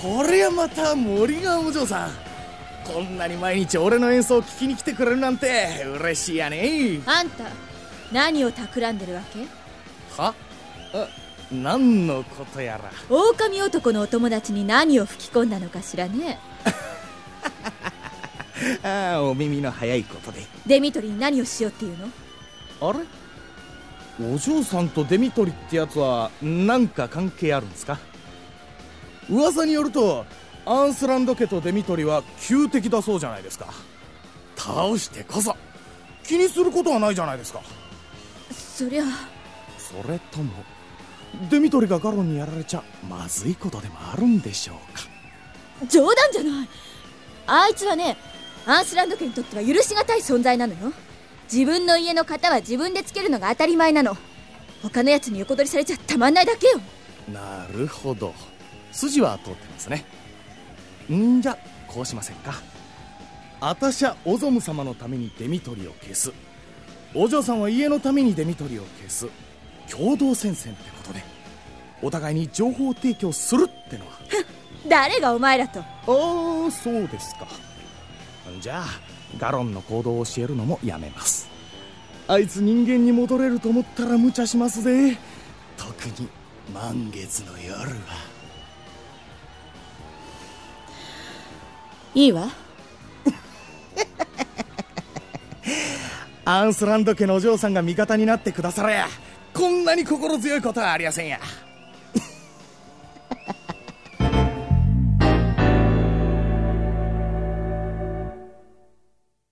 これはまた森川お嬢さん。こんなに毎日俺の演奏を聞きに来てくれるなんて嬉しいやね。あんた何を企んでるわけ？は？あ何のことやら。狼男のお友達に何を吹き込んだのかしらね ああお耳の早いことで。デミトリに何をしようっていうの？あれ？お嬢さんとデミトリってやつは何か関係あるんですか？噂によるとアンスランド家とデミトリは旧敵だそうじゃないですか。倒してこそ気にすることはないじゃないですか。そりゃ。それともデミトリがガロンにやられちゃまずいことでもあるんでしょうか。冗談じゃない。あいつはねアンスランド家にとっては許しがたい存在なのよ。自分の家の型は自分でつけるのが当たり前なの。他のやつに横取りされちゃたまんないだけよ。なるほど筋は通ってますね。んじゃこうしませんか。あたしゃオゾム様のためにデミトリを消す。お嬢さんは家のためにデミトリを消す。共同戦線ってことで。お互いに情報提供するってのは。誰がお前らと。ああそうですか。じゃあガロンの行動を教えるのもやめます。あいつ人間に戻れると思ったら無茶しますぜ。特に満月の夜はいいわ。アンスランド家のお嬢さんが味方になってくだされ。やこんなに心強いことはありやせんや。